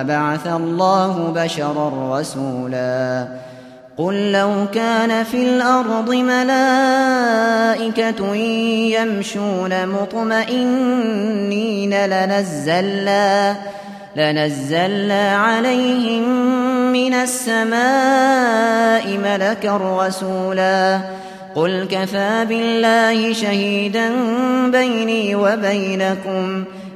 أبعث الله بشرا رسولا. قل لو كان في الأرض ملائكة يمشون مطمئنين لنزلنا لنزلنا عليهم من السماء ملكا رسولا. قل كفى بالله شهيدا بيني وبينكم ۖ.